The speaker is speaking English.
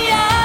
yeah.